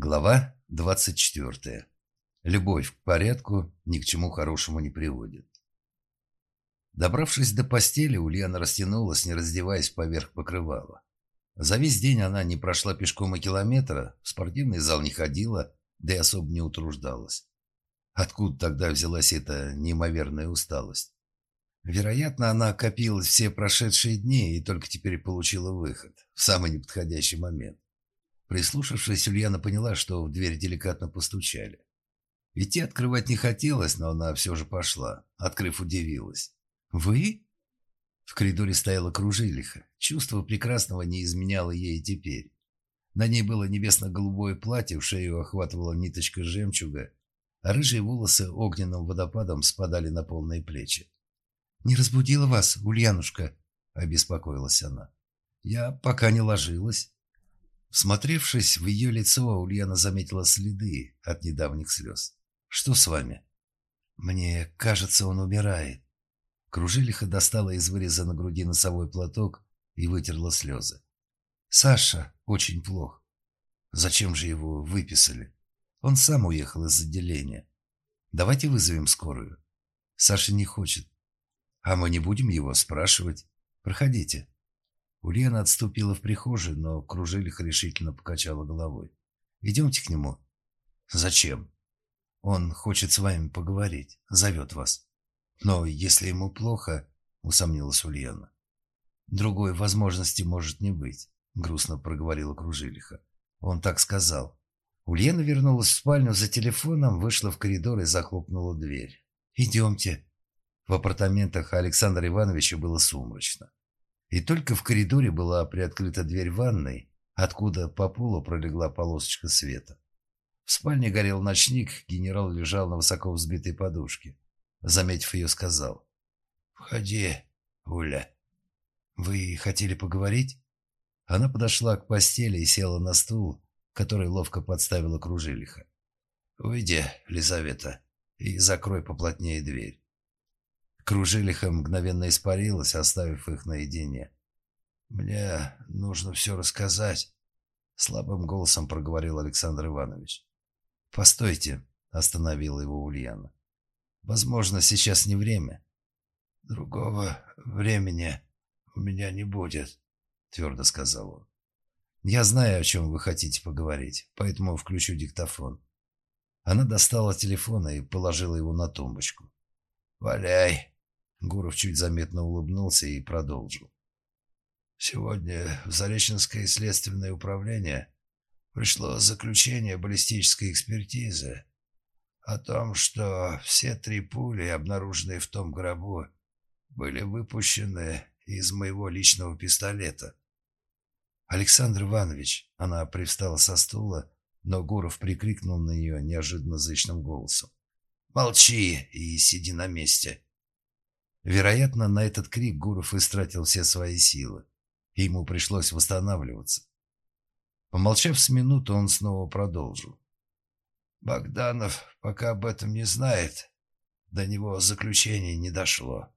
Глава 24. Любовь к порядку ни к чему хорошему не приводит. Добравшись до постели, Ульяна растянулась, не раздеваясь поверх покрывала. За весь день она не прошла пешком и километра, в спортивный зал не ходила, да и особо не утруждалась. Откуда тогда взялась эта неимоверная усталость? Вероятно, она копила все прошедшие дни и только теперь получила выход в самый неподходящий момент. Прислушавшись, Ульяна поняла, что в дверь деликатно постучали. Идти открывать не хотелось, но она все же пошла. Открыв, удивилась. «Вы?» В коридоре стояла кружилиха. Чувство прекрасного не изменяло ей теперь. На ней было небесно-голубое платье, в шею охватывала ниточка жемчуга, а рыжие волосы огненным водопадом спадали на полные плечи. «Не разбудила вас, Ульянушка?» – обеспокоилась она. «Я пока не ложилась». Всмотревшись в ее лицо, Ульяна заметила следы от недавних слез. «Что с вами?» «Мне кажется, он умирает». Кружилиха достала из выреза на груди носовой платок и вытерла слезы. «Саша очень плох. Зачем же его выписали? Он сам уехал из отделения. Давайте вызовем скорую. Саша не хочет. А мы не будем его спрашивать. Проходите». Ульяна отступила в прихожую, но Кружилиха решительно покачала головой. «Идемте к нему». «Зачем?» «Он хочет с вами поговорить, зовет вас». «Но если ему плохо...» — усомнилась Ульяна. «Другой возможности может не быть», — грустно проговорила Кружилиха. Он так сказал. Ульяна вернулась в спальню за телефоном, вышла в коридор и захлопнула дверь. «Идемте». В апартаментах Александра Ивановича было сумрачно. И только в коридоре была приоткрыта дверь ванной, откуда по полу пролегла полосочка света. В спальне горел ночник, генерал лежал на высоко взбитой подушке. Заметив ее, сказал. «Входи, Уля». «Вы хотели поговорить?» Она подошла к постели и села на стул, который ловко подставила кружилиха. «Уйди, Лизавета, и закрой поплотнее дверь». Кружилиха мгновенно испарилась, оставив их наедине. «Мне нужно все рассказать», — слабым голосом проговорил Александр Иванович. «Постойте», — остановила его Ульяна. «Возможно, сейчас не время». «Другого времени у меня не будет», — твердо сказал он. «Я знаю, о чем вы хотите поговорить, поэтому включу диктофон». Она достала телефон и положила его на тумбочку. «Валяй», Гуров чуть заметно улыбнулся и продолжил. Сегодня в Зареченское следственное управление пришло заключение баллистической экспертизы о том, что все три пули, обнаруженные в том гробу, были выпущены из моего личного пистолета. Александр Иванович, она привстала со стула, но Гуров прикрикнул на нее неожиданно зычным голосом. «Молчи и сиди на месте!» Вероятно, на этот крик Гуров истратил все свои силы, и ему пришлось восстанавливаться. Помолчав с минуту, он снова продолжил. «Богданов пока об этом не знает. До него заключение не дошло».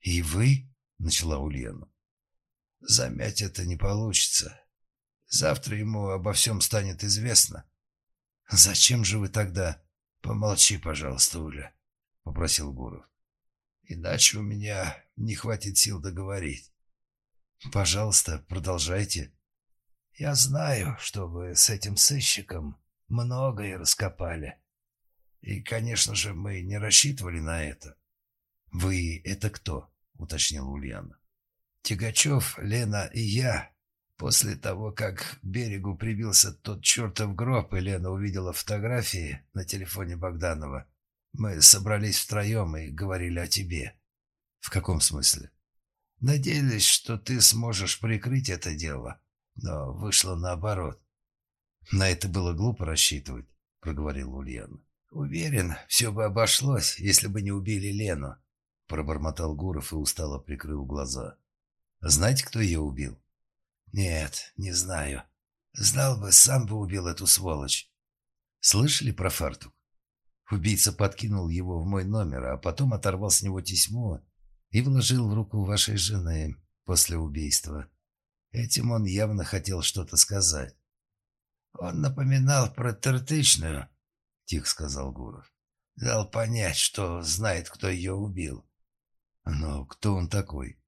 «И вы?» — начала Ульяна. «Замять это не получится. Завтра ему обо всем станет известно». «Зачем же вы тогда...» «Помолчи, пожалуйста, Уля», — попросил Гуров. Иначе у меня не хватит сил договорить. Пожалуйста, продолжайте. Я знаю, что вы с этим сыщиком многое раскопали. И, конечно же, мы не рассчитывали на это. Вы это кто? уточнила Ульяна. Тягачев, Лена и я. После того, как к берегу прибился тот чертов гроб, и Лена увидела фотографии на телефоне Богданова, мы собрались втроем и говорили о тебе. В каком смысле? Надеялись, что ты сможешь прикрыть это дело, но вышло наоборот. На это было глупо рассчитывать, проговорила Ульяна. Уверен, все бы обошлось, если бы не убили Лену, пробормотал Гуров и устало прикрыл глаза. Знаете, кто ее убил? Нет, не знаю. Знал бы, сам бы убил эту сволочь. Слышали про фартук? Убийца подкинул его в мой номер, а потом оторвал с него тесьмо и вложил в руку вашей жены после убийства. Этим он явно хотел что-то сказать. Он напоминал про тертычную, тихо сказал Гуров. Дал понять, что знает, кто ее убил. Но кто он такой?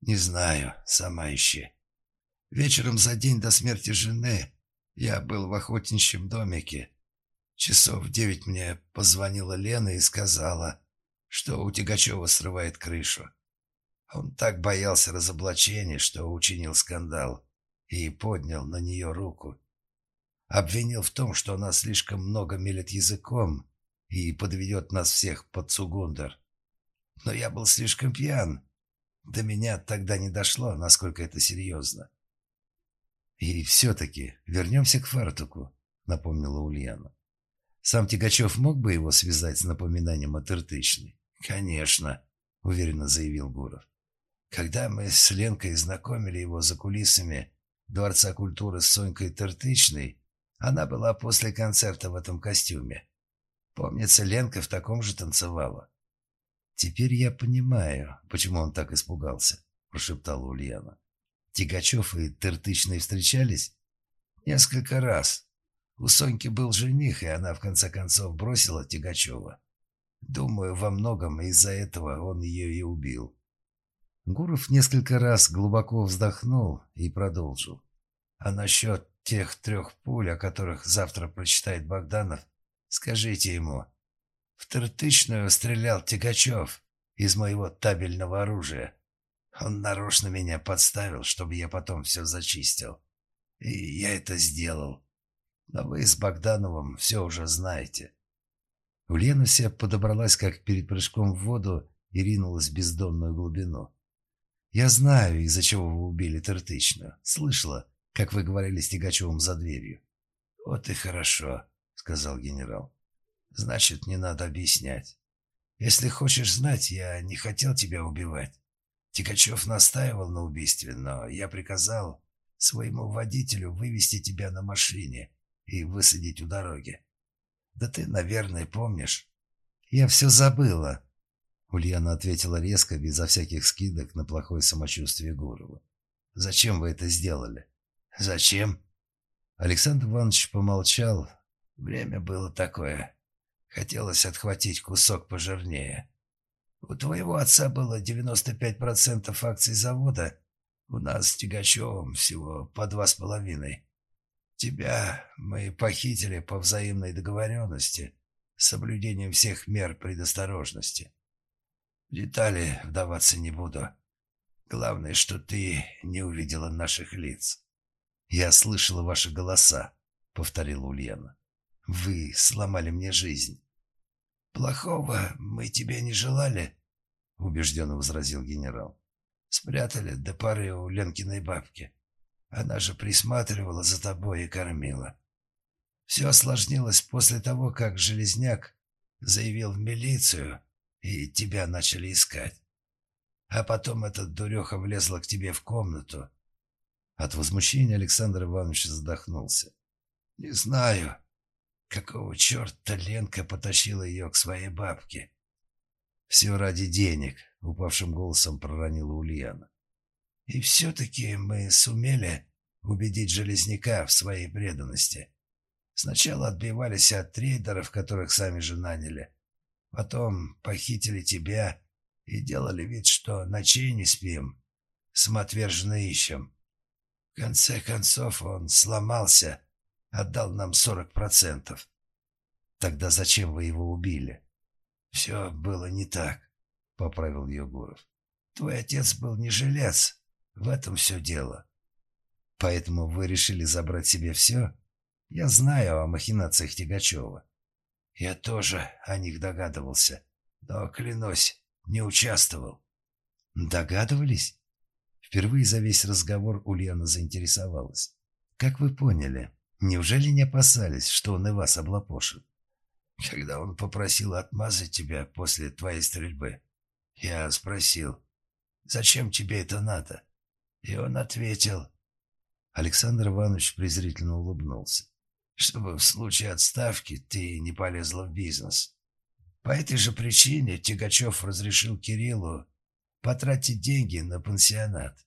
Не знаю, сама ищи. Вечером за день до смерти жены я был в охотничьем домике. Часов девять мне позвонила Лена и сказала, что у Тягачева срывает крышу. Он так боялся разоблачения, что учинил скандал и поднял на нее руку. Обвинил в том, что она слишком много мелет языком и подведет нас всех под Цугундер. Но я был слишком пьян. До меня тогда не дошло, насколько это серьезно. «И все-таки вернемся к фартуку», — напомнила Ульяна. «Сам Тягачев мог бы его связать с напоминанием о Тыртычной?» «Конечно», — уверенно заявил Гуров. «Когда мы с Ленкой знакомили его за кулисами Дворца культуры с Сонькой Тыртычной, она была после концерта в этом костюме. Помнится, Ленка в таком же танцевала. «Теперь я понимаю, почему он так испугался», – прошептала Ульяна. «Тигачев и Тыртычный встречались?» «Несколько раз. У Соньки был жених, и она в конце концов бросила Тигачева. Думаю, во многом из-за этого он ее и убил». Гуров несколько раз глубоко вздохнул и продолжил. «А насчет тех трех пуль, о которых завтра прочитает Богданов, скажите ему, в Тыртычную стрелял Тягачев из моего табельного оружия. Он нарочно меня подставил, чтобы я потом все зачистил. И я это сделал. Но вы с Богдановым все уже знаете. Ульяна вся подобралась, как перед прыжком в воду, и ринулась в бездонную глубину. «Я знаю, из-за чего вы убили Тыртычную. Слышала, как вы говорили с Тягачевым за дверью». «Вот и хорошо», — сказал генерал. Значит, не надо объяснять. Если хочешь знать, я не хотел тебя убивать. Тикачев настаивал на убийстве, но я приказал своему водителю вывести тебя на машине и высадить у дороги. Да ты, наверное, помнишь. Я все забыла. Ульяна ответила резко, безо всяких скидок на плохое самочувствие Гурова. «Зачем вы это сделали?» «Зачем?» Александр Иванович помолчал. «Время было такое. Хотелось отхватить кусок пожирнее. У твоего отца было 95% акций завода, у нас с Тягачевым всего по два с половиной. Тебя мы похитили по взаимной договоренности, с соблюдением всех мер предосторожности. В детали вдаваться не буду. Главное, что ты не увидела наших лиц. «Я слышала ваши голоса», — повторила Ульяна. «Вы сломали мне жизнь». «Плохого мы тебе не желали», — убежденно возразил генерал. «Спрятали до поры у Ленкиной бабки. Она же присматривала за тобой и кормила. Все осложнилось после того, как Железняк заявил в милицию, и тебя начали искать. А потом этот дуреха влезла к тебе в комнату». От возмущения Александр Иванович задохнулся. «Не знаю, Какого черта Ленка потащила ее к своей бабке? Все ради денег, упавшим голосом проронила Ульяна. И все-таки мы сумели убедить Железняка в своей преданности. Сначала отбивались от трейдеров, которых сами же наняли. Потом похитили тебя и делали вид, что ночей не спим. Самоотверженно ищем. В конце концов он сломался отдал нам сорок процентов. Тогда зачем вы его убили? Все было не так, поправил Егоров. Твой отец был не жилец, в этом все дело. Поэтому вы решили забрать себе все? Я знаю о махинациях Тягачева. Я тоже о них догадывался, но, клянусь, не участвовал. Догадывались? Впервые за весь разговор Ульяна заинтересовалась. Как вы поняли? Неужели не опасались, что он и вас облапошит? Когда он попросил отмазать тебя после твоей стрельбы, я спросил, зачем тебе это надо? И он ответил. Александр Иванович презрительно улыбнулся. Чтобы в случае отставки ты не полезла в бизнес. По этой же причине Тягачев разрешил Кириллу потратить деньги на пансионат.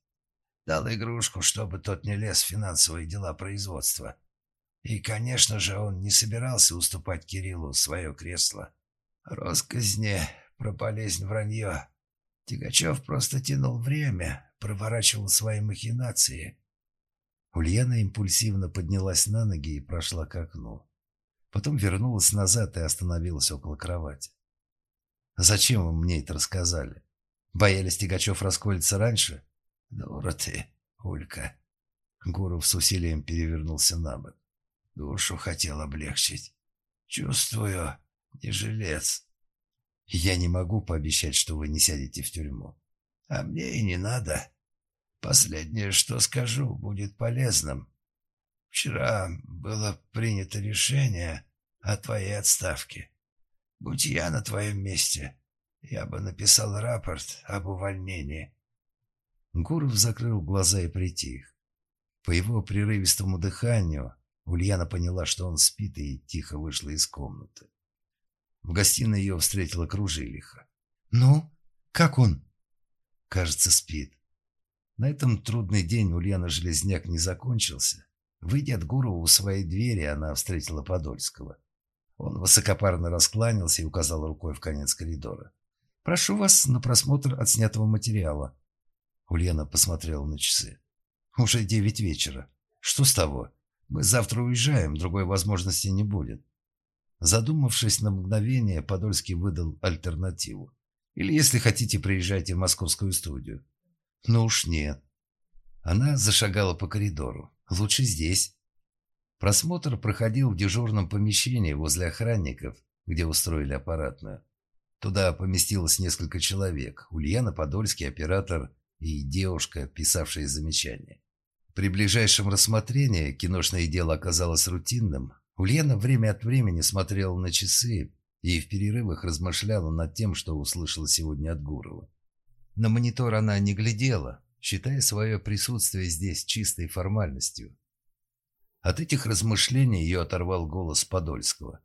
Дал игрушку, чтобы тот не лез в финансовые дела производства И, конечно же, он не собирался уступать Кириллу свое кресло. Росказни про болезнь вранье. Тягачев просто тянул время, проворачивал свои махинации. Ульяна импульсивно поднялась на ноги и прошла к окну. Потом вернулась назад и остановилась около кровати. «Зачем вы мне это рассказали? Боялись Тягачев расколется раньше?» «Дура ты, Улька!» Гуров с усилием перевернулся на бок. «Душу хотел облегчить. Чувствую, не жилец. Я не могу пообещать, что вы не сядете в тюрьму. А мне и не надо. Последнее, что скажу, будет полезным. Вчера было принято решение о твоей отставке. Будь я на твоем месте, я бы написал рапорт об увольнении. Гуров закрыл глаза и притих. По его прерывистому дыханию Ульяна поняла, что он спит, и тихо вышла из комнаты. В гостиной ее встретила Кружилиха. «Ну, как он?» «Кажется, спит». На этом трудный день Ульяна Железняк не закончился. Выйдя от Гурова у своей двери, она встретила Подольского. Он высокопарно раскланялся и указал рукой в конец коридора. «Прошу вас на просмотр отснятого материала». Ульяна посмотрела на часы. «Уже девять вечера. Что с того? Мы завтра уезжаем, другой возможности не будет». Задумавшись на мгновение, Подольский выдал альтернативу. Или, если хотите, приезжайте в московскую студию. Ну уж нет. Она зашагала по коридору. Лучше здесь. Просмотр проходил в дежурном помещении возле охранников, где устроили аппаратную. Туда поместилось несколько человек. Ульяна Подольский, оператор и девушка, писавшая замечания. При ближайшем рассмотрении киношное дело оказалось рутинным, Ульяна время от времени смотрела на часы и в перерывах размышляла над тем, что услышала сегодня от Гурова. На монитор она не глядела, считая свое присутствие здесь чистой формальностью. От этих размышлений ее оторвал голос Подольского.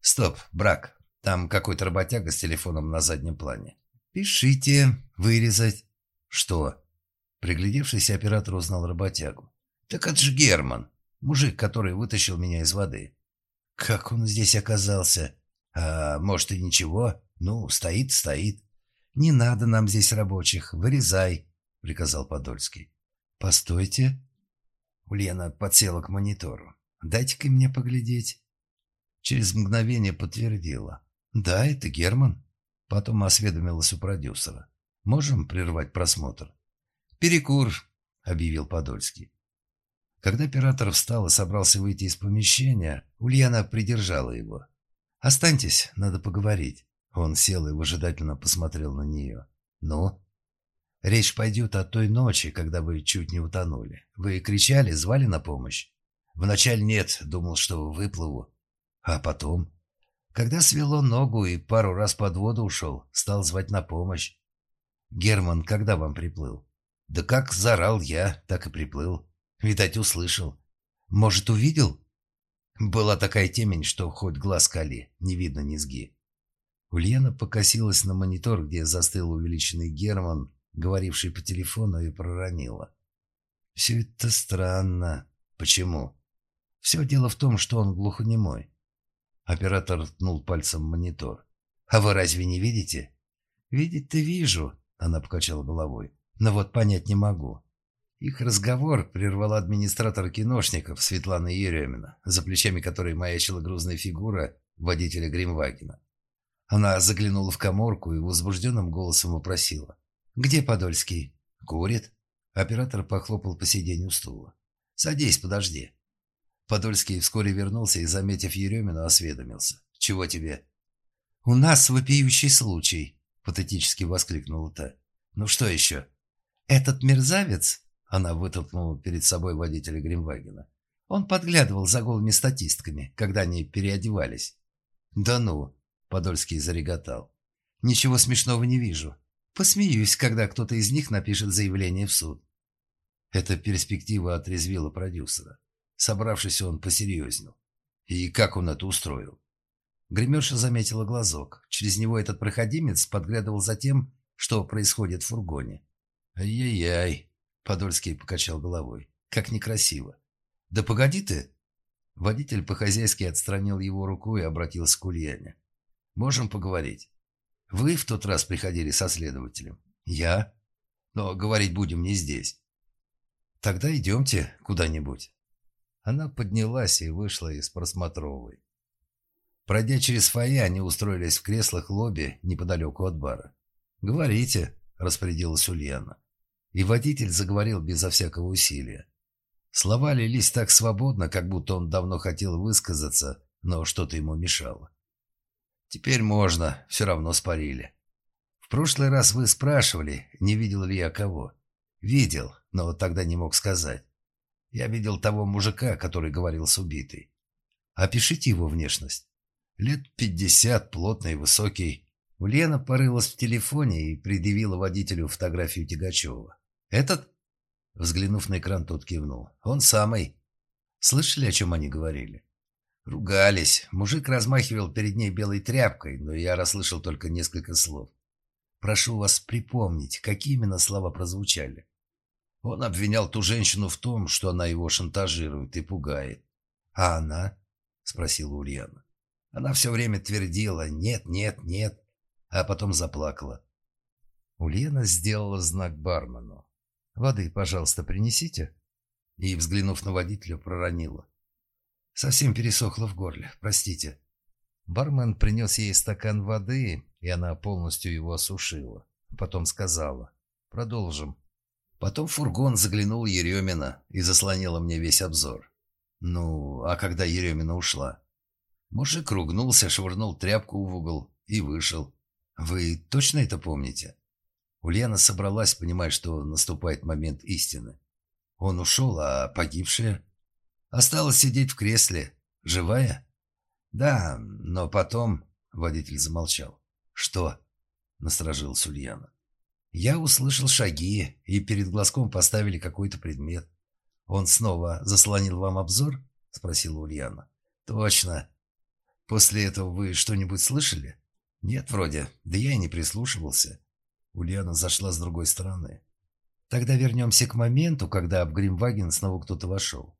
«Стоп, брак. Там какой-то работяга с телефоном на заднем плане. Пишите, вырезать». «Что?» Приглядевшийся оператор узнал работягу. «Так это же Герман. Мужик, который вытащил меня из воды. Как он здесь оказался? А может и ничего? Ну, стоит, стоит. Не надо нам здесь рабочих, вырезай, приказал Подольский. Постойте. Ульяна подсела к монитору. Дайте-ка мне поглядеть. Через мгновение подтвердила. Да, это Герман. Потом осведомилась у продюсера. Можем прервать просмотр? Перекур, объявил Подольский. Когда оператор встал и собрался выйти из помещения, Ульяна придержала его. «Останьтесь, надо поговорить». Он сел и выжидательно посмотрел на нее. «Ну?» «Речь пойдет о той ночи, когда вы чуть не утонули. Вы кричали, звали на помощь?» «Вначале нет, думал, что выплыву. А потом?» «Когда свело ногу и пару раз под воду ушел, стал звать на помощь». «Герман, когда вам приплыл?» «Да как зарал я, так и приплыл». Видать, услышал. Может, увидел? Была такая темень, что хоть глаз кали, не видно низги. Ульяна покосилась на монитор, где застыл увеличенный Герман, говоривший по телефону, и проронила. «Все это странно. Почему?» «Все дело в том, что он глухонемой». Оператор ткнул пальцем монитор. «А вы разве не видите?» «Видеть-то вижу», — она покачала головой. «Но вот понять не могу. Их разговор прервала администратор киношников Светлана Еремина, за плечами которой маячила грузная фигура водителя Гримвагена. Она заглянула в коморку и возбужденным голосом вопросила. «Где Подольский?» «Курит». Оператор похлопал по сиденью стула. «Садись, подожди». Подольский вскоре вернулся и, заметив Еремину, осведомился. «Чего тебе?» «У нас вопиющий случай», — патетически воскликнула та. «Ну что еще?» «Этот мерзавец она вытолкнула перед собой водителя Гримвагена. Он подглядывал за голыми статистками, когда они переодевались. «Да ну!» – Подольский зареготал. «Ничего смешного не вижу. Посмеюсь, когда кто-то из них напишет заявление в суд». Эта перспектива отрезвила продюсера. Собравшись, он посерьезнел. И как он это устроил? Гримерша заметила глазок. Через него этот проходимец подглядывал за тем, что происходит в фургоне. «Ай-яй-яй!» Подольский покачал головой. «Как некрасиво!» «Да погоди ты!» Водитель по-хозяйски отстранил его руку и обратился к Ульяне. «Можем поговорить. Вы в тот раз приходили со следователем?» «Я. Но говорить будем не здесь». «Тогда идемте куда-нибудь». Она поднялась и вышла из просмотровой. Пройдя через фойе, они устроились в креслах лобби неподалеку от бара. «Говорите», — распорядилась Ульяна. И водитель заговорил безо всякого усилия. Слова лились так свободно, как будто он давно хотел высказаться, но что-то ему мешало. «Теперь можно, все равно спарили. В прошлый раз вы спрашивали, не видел ли я кого. Видел, но тогда не мог сказать. Я видел того мужика, который говорил с убитой. Опишите его внешность. Лет пятьдесят, плотный, высокий. Ульяна порылась в телефоне и предъявила водителю фотографию Тягачева. «Этот?» Взглянув на экран, тот кивнул. «Он самый». Слышали, о чем они говорили? Ругались. Мужик размахивал перед ней белой тряпкой, но я расслышал только несколько слов. Прошу вас припомнить, какие именно слова прозвучали. Он обвинял ту женщину в том, что она его шантажирует и пугает. «А она?» — спросила Ульяна. Она все время твердила «нет, нет, нет», а потом заплакала. Ульяна сделала знак бармену. «Воды, пожалуйста, принесите». И, взглянув на водителя, проронила. «Совсем пересохло в горле, простите». Бармен принес ей стакан воды, и она полностью его осушила. Потом сказала. «Продолжим». Потом фургон заглянул Еремина и заслонила мне весь обзор. Ну, а когда Еремина ушла? Мужик ругнулся, швырнул тряпку в угол и вышел. «Вы точно это помните?» Ульяна собралась, понимая, что наступает момент истины. Он ушел, а погибшая? Осталась сидеть в кресле. Живая? Да, но потом... Водитель замолчал. «Что?» — насторожилась Ульяна. «Я услышал шаги, и перед глазком поставили какой-то предмет. Он снова заслонил вам обзор?» — спросила Ульяна. «Точно. После этого вы что-нибудь слышали? Нет, вроде. Да я и не прислушивался. Ульяна зашла с другой стороны. Тогда вернемся к моменту, когда в Гримваген снова кто-то вошел.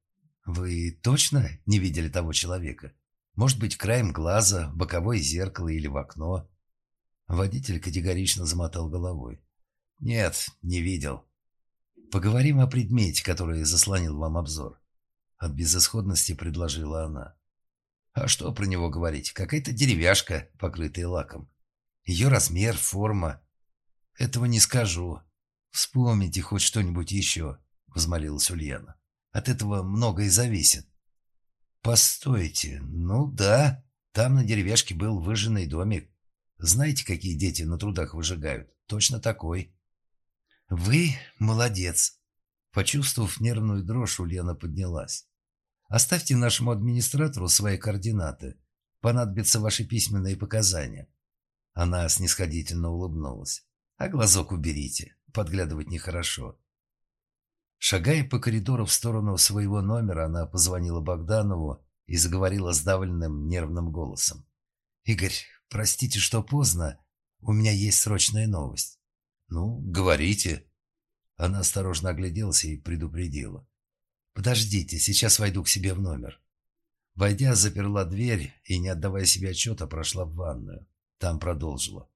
Вы точно не видели того человека? Может быть, краем глаза, боковое зеркало или в окно? Водитель категорично замотал головой. Нет, не видел. Поговорим о предмете, который заслонил вам обзор. От безысходности предложила она. А что про него говорить? Какая-то деревяшка, покрытая лаком. Ее размер, форма. Этого не скажу. Вспомните хоть что-нибудь еще, взмолилась Ульяна. От этого многое зависит. Постойте, ну да, там на деревяшке был выжженный домик. Знаете, какие дети на трудах выжигают? Точно такой. Вы молодец. Почувствовав нервную дрожь, Ульяна поднялась. Оставьте нашему администратору свои координаты. Понадобятся ваши письменные показания». Она снисходительно улыбнулась. «А глазок уберите. Подглядывать нехорошо». Шагая по коридору в сторону своего номера, она позвонила Богданову и заговорила сдавленным нервным голосом. «Игорь, простите, что поздно. У меня есть срочная новость». «Ну, говорите». Она осторожно огляделась и предупредила. «Подождите, сейчас войду к себе в номер». Войдя, заперла дверь и, не отдавая себе отчета, прошла в ванную. Там продолжила.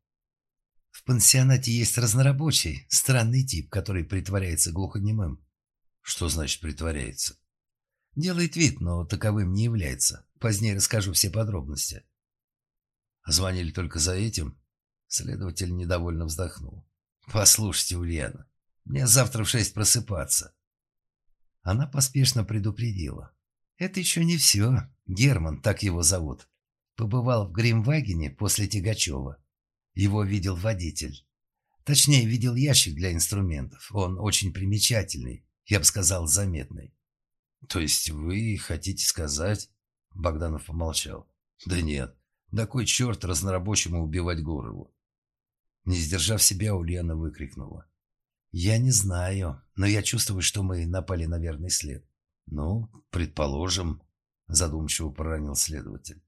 «В пансионате есть разнорабочий, странный тип, который притворяется глухонемым». «Что значит притворяется?» «Делает вид, но таковым не является. Позднее расскажу все подробности». «Звонили только за этим?» Следователь недовольно вздохнул. «Послушайте, Ульяна, мне завтра в шесть просыпаться. Она поспешно предупредила. «Это еще не все. Герман, так его зовут. Побывал в Гримвагене после Тягачева. Его видел водитель. Точнее, видел ящик для инструментов. Он очень примечательный, я бы сказал, заметный». «То есть вы хотите сказать...» Богданов помолчал. «Да нет, да кой черт разнорабочему убивать Горову?» Не сдержав себя, Ульяна выкрикнула. «Я не знаю, но я чувствую, что мы напали на верный след». «Ну, предположим», – задумчиво проронил следователь.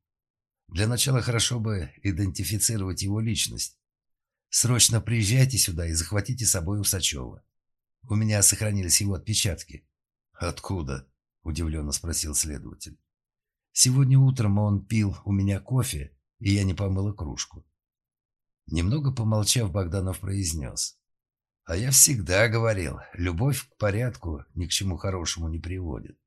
«Для начала хорошо бы идентифицировать его личность. Срочно приезжайте сюда и захватите с собой Усачева. У меня сохранились его отпечатки». «Откуда?» – удивленно спросил следователь. Сегодня утром он пил у меня кофе, и я не помыла кружку. Немного помолчав, Богданов произнес. А я всегда говорил, любовь к порядку ни к чему хорошему не приводит.